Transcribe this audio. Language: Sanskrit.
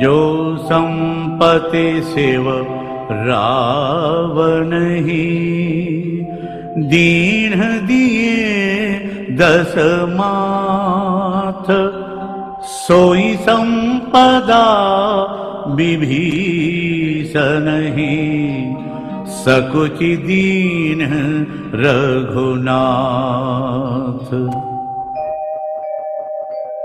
जो यो रावण रावनहि दीन दिये दशमाथ सोई सम्पदा विभिषनहि सकुचि दीन रघुनाथ।